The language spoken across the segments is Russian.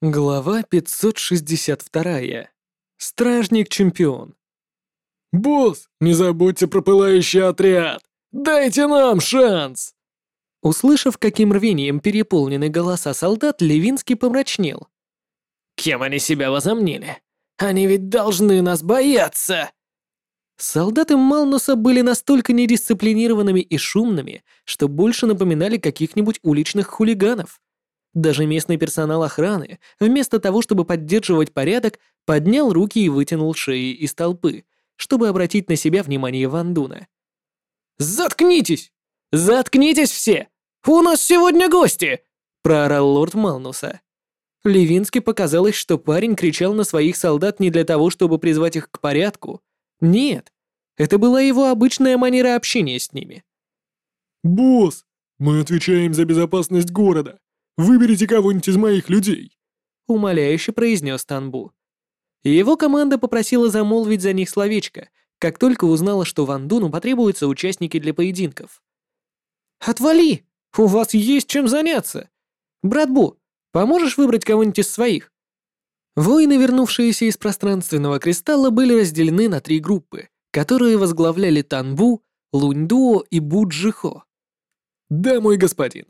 Глава 562. Стражник-чемпион. «Босс, не забудьте про пылающий отряд! Дайте нам шанс!» Услышав, каким рвением переполнены голоса солдат, Левинский помрачнел. «Кем они себя возомнили? Они ведь должны нас бояться!» Солдаты Малнуса были настолько недисциплинированными и шумными, что больше напоминали каких-нибудь уличных хулиганов. Даже местный персонал охраны, вместо того, чтобы поддерживать порядок, поднял руки и вытянул шеи из толпы, чтобы обратить на себя внимание Вандуна. «Заткнитесь! Заткнитесь все! У нас сегодня гости!» — проорал лорд Малнуса. Левински показалось, что парень кричал на своих солдат не для того, чтобы призвать их к порядку. Нет, это была его обычная манера общения с ними. «Босс, мы отвечаем за безопасность города. Выберите кого-нибудь из моих людей», — умоляюще произнес Танбу. Его команда попросила замолвить за них словечко, как только узнала, что Ван Дуну потребуются участники для поединков. «Отвали! У вас есть чем заняться! Брат Бу, поможешь выбрать кого-нибудь из своих?» Воины, вернувшиеся из пространственного кристалла, были разделены на три группы, которые возглавляли Танбу, Луньдуо и Буджихо. «Да, мой господин»,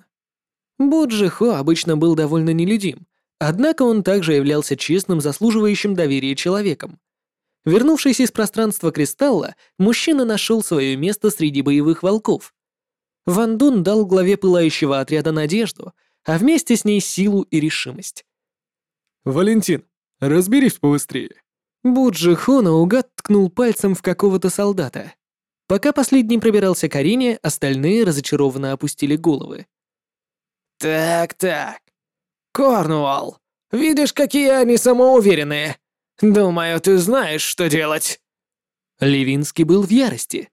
Боджихо обычно был довольно нелюдим, однако он также являлся честным, заслуживающим доверия человеком. Вернувшись из пространства Кристалла, мужчина нашел свое место среди боевых волков. Ван Дун дал главе пылающего отряда надежду, а вместе с ней силу и решимость. «Валентин, разберись побыстрее». Буджихо наугад ткнул пальцем в какого-то солдата. Пока последний пробирался к арене, остальные разочарованно опустили головы. «Так-так. Корнуолл, видишь, какие они самоуверенные. Думаю, ты знаешь, что делать». Левинский был в ярости.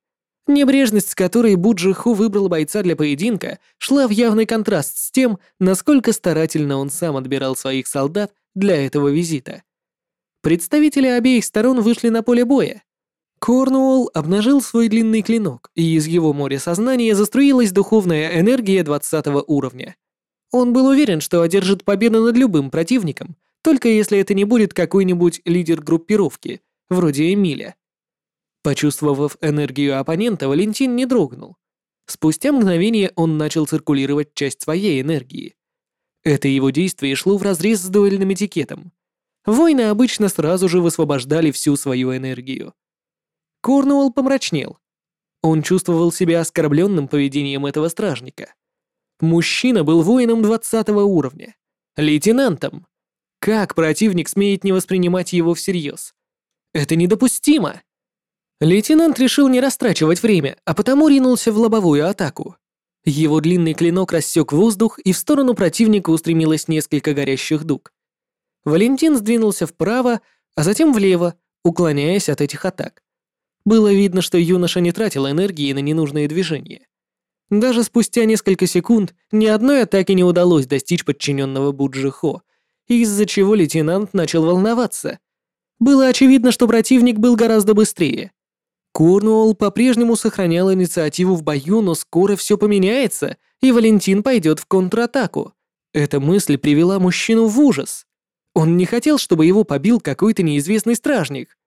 Небрежность, с которой Буджиху выбрал бойца для поединка, шла в явный контраст с тем, насколько старательно он сам отбирал своих солдат для этого визита. Представители обеих сторон вышли на поле боя. Корнуолл обнажил свой длинный клинок, и из его моря сознания заструилась духовная энергия 20 уровня. Он был уверен, что одержит победу над любым противником, только если это не будет какой-нибудь лидер группировки, вроде Эмиля. Почувствовав энергию оппонента, Валентин не дрогнул. Спустя мгновение он начал циркулировать часть своей энергии. Это его действие шло вразрез с дуэльным этикетом. Воины обычно сразу же высвобождали всю свою энергию. Корнуолл помрачнел. Он чувствовал себя оскорбленным поведением этого стражника. Мужчина был воином 20 уровня. Лейтенантом. Как противник смеет не воспринимать его всерьез? Это недопустимо. Лейтенант решил не растрачивать время, а потому ринулся в лобовую атаку. Его длинный клинок рассек воздух, и в сторону противника устремилось несколько горящих дуг. Валентин сдвинулся вправо, а затем влево, уклоняясь от этих атак. Было видно, что юноша не тратил энергии на ненужные движения. Даже спустя несколько секунд ни одной атаки не удалось достичь подчиненного Буджихо, из-за чего лейтенант начал волноваться. Было очевидно, что противник был гораздо быстрее. Корнуолл по-прежнему сохранял инициативу в бою, но скоро все поменяется, и Валентин пойдет в контратаку. Эта мысль привела мужчину в ужас. Он не хотел, чтобы его побил какой-то неизвестный стражник.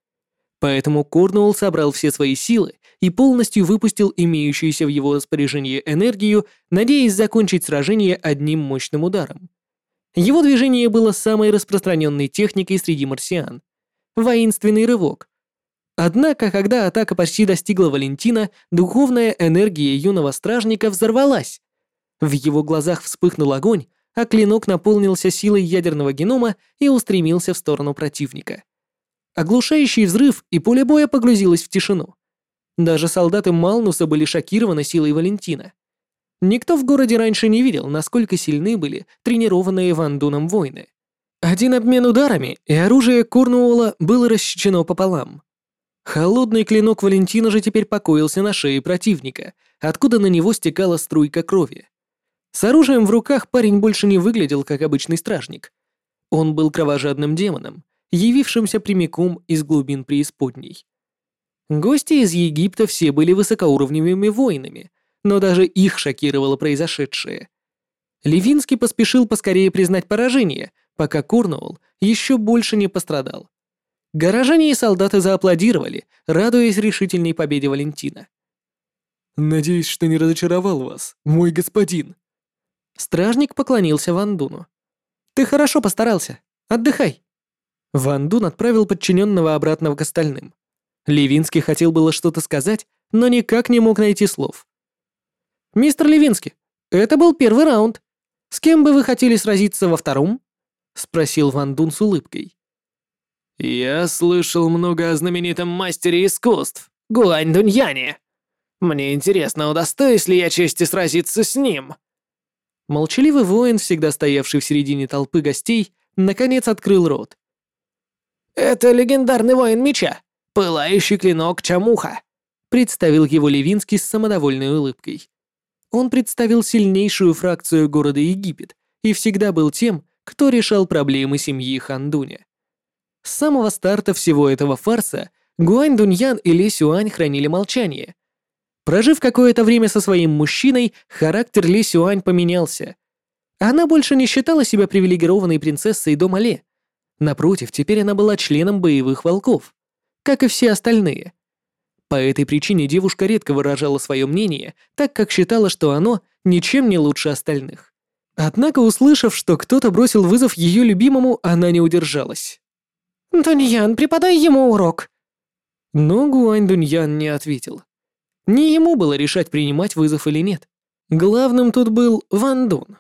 Поэтому Корнуолл собрал все свои силы и полностью выпустил имеющуюся в его распоряжении энергию, надеясь закончить сражение одним мощным ударом. Его движение было самой распространенной техникой среди марсиан. Воинственный рывок. Однако, когда атака почти достигла Валентина, духовная энергия юного стражника взорвалась. В его глазах вспыхнул огонь, а клинок наполнился силой ядерного генома и устремился в сторону противника. Оглушающий взрыв, и поле боя погрузилось в тишину. Даже солдаты Малнуса были шокированы силой Валентина. Никто в городе раньше не видел, насколько сильны были тренированные Ван Дуном воины. Один обмен ударами, и оружие Корнуола было рассечено пополам. Холодный клинок Валентина же теперь покоился на шее противника, откуда на него стекала струйка крови. С оружием в руках парень больше не выглядел как обычный стражник. Он был кровожадным демоном, явившимся прямиком из глубин преисподней. Гости из Египта все были высокоуровневыми воинами, но даже их шокировало произошедшее. Левинский поспешил поскорее признать поражение, пока Корнуолл еще больше не пострадал. Горожане и солдаты зааплодировали, радуясь решительной победе Валентина. «Надеюсь, что не разочаровал вас, мой господин». Стражник поклонился Вандуну. «Ты хорошо постарался. Отдыхай». Вандун отправил подчиненного обратно к остальным. Левинский хотел было что-то сказать, но никак не мог найти слов. «Мистер Левинский, это был первый раунд. С кем бы вы хотели сразиться во втором?» — спросил Ван Дун с улыбкой. «Я слышал много о знаменитом мастере искусств, Гуань Дуньяне. Мне интересно, удостоюсь ли я чести сразиться с ним?» Молчаливый воин, всегда стоявший в середине толпы гостей, наконец открыл рот. «Это легендарный воин меча, пылающий клинок Чамуха», представил его Левинский с самодовольной улыбкой. Он представил сильнейшую фракцию города Египет и всегда был тем, кто решал проблемы семьи Хандуня. С самого старта всего этого фарса Гуань Дуньян и Ли Сюань хранили молчание. Прожив какое-то время со своим мужчиной, характер Ли Сюань поменялся. Она больше не считала себя привилегированной принцессой дома Ле. Напротив, теперь она была членом боевых волков, как и все остальные. По этой причине девушка редко выражала свое мнение, так как считала, что оно ничем не лучше остальных. Однако, услышав, что кто-то бросил вызов ее любимому, она не удержалась. «Дуньян, преподай ему урок!» Но Гуань Дуньян не ответил. Не ему было решать, принимать вызов или нет. Главным тут был Ван Дун.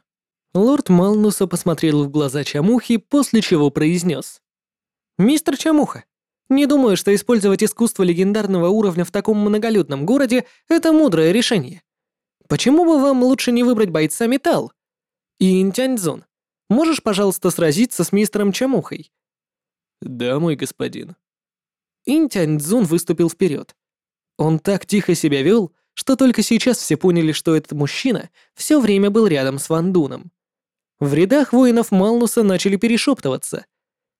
Лорд Малнуса посмотрел в глаза Чамухи, после чего произнес. «Мистер Чамуха, не думаю, что использовать искусство легендарного уровня в таком многолюдном городе — это мудрое решение. Почему бы вам лучше не выбрать бойца Металл? И Интяньцзун, можешь, пожалуйста, сразиться с мистером Чамухой?» «Да, мой господин». Интяньцзун выступил вперед. Он так тихо себя вел, что только сейчас все поняли, что этот мужчина все время был рядом с Вандуном. В рядах воинов Малнуса начали перешептываться.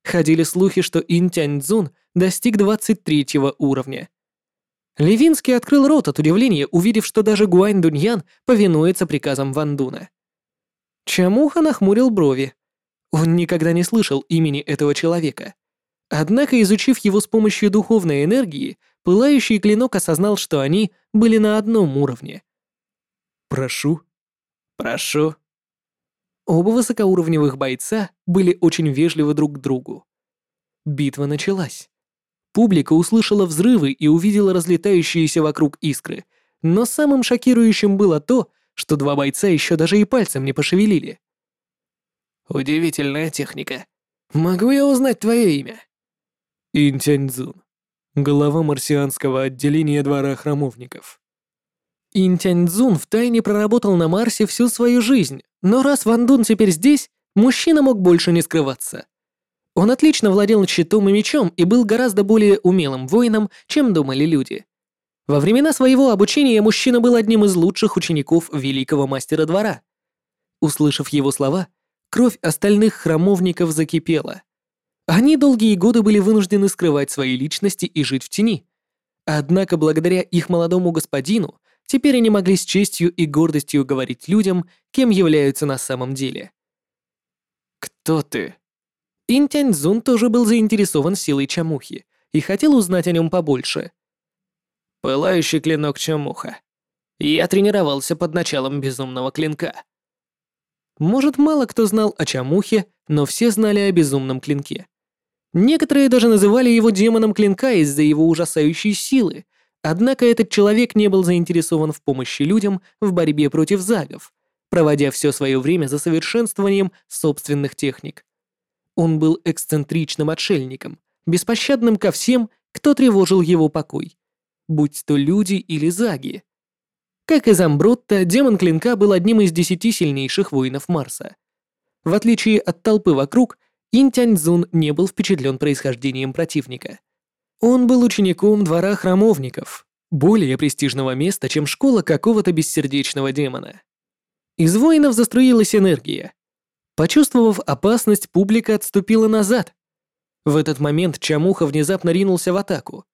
Ходили слухи, что Интяньцзун достиг 23 уровня. Левинский открыл рот от удивления, увидев, что даже Гуань Дуньян повинуется приказам Вандуна. Чамуха нахмурил брови. Он никогда не слышал имени этого человека. Однако, изучив его с помощью духовной энергии, пылающий клинок осознал, что они были на одном уровне. «Прошу». «Прошу». Оба высокоуровневых бойца были очень вежливы друг к другу. Битва началась. Публика услышала взрывы и увидела разлетающиеся вокруг искры, но самым шокирующим было то, что два бойца еще даже и пальцем не пошевелили. «Удивительная техника. Могу я узнать твое имя?» Интяньцзун, глава марсианского отделения двора храмовников. Интяньцзун втайне проработал на Марсе всю свою жизнь, но раз Ван Дун теперь здесь, мужчина мог больше не скрываться. Он отлично владел щитом и мечом и был гораздо более умелым воином, чем думали люди. Во времена своего обучения мужчина был одним из лучших учеников великого мастера двора. Услышав его слова, кровь остальных храмовников закипела. Они долгие годы были вынуждены скрывать свои личности и жить в тени. Однако благодаря их молодому господину теперь они могли с честью и гордостью говорить людям, кем являются на самом деле. «Кто ты?» Интяньцзун тоже был заинтересован силой Чамухи и хотел узнать о нем побольше. «Пылающий клинок Чамуха. Я тренировался под началом безумного клинка». Может, мало кто знал о Чамухе, но все знали о безумном клинке. Некоторые даже называли его демоном клинка из-за его ужасающей силы, однако этот человек не был заинтересован в помощи людям в борьбе против загов, проводя все свое время за совершенствованием собственных техник. Он был эксцентричным отшельником, беспощадным ко всем, кто тревожил его покой, будь то люди или заги. Как и Замбротта, демон клинка был одним из десяти сильнейших воинов Марса. В отличие от толпы вокруг, Интяньцзун не был впечатлен происхождением противника. Он был учеником двора храмовников, более престижного места, чем школа какого-то бессердечного демона. Из воинов заструилась энергия. Почувствовав опасность, публика отступила назад. В этот момент Чамуха внезапно ринулся в атаку.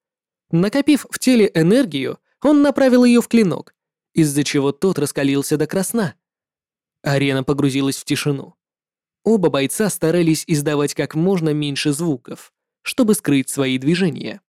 Накопив в теле энергию, он направил ее в клинок, из-за чего тот раскалился до красна. Арена погрузилась в тишину. Оба бойца старались издавать как можно меньше звуков, чтобы скрыть свои движения.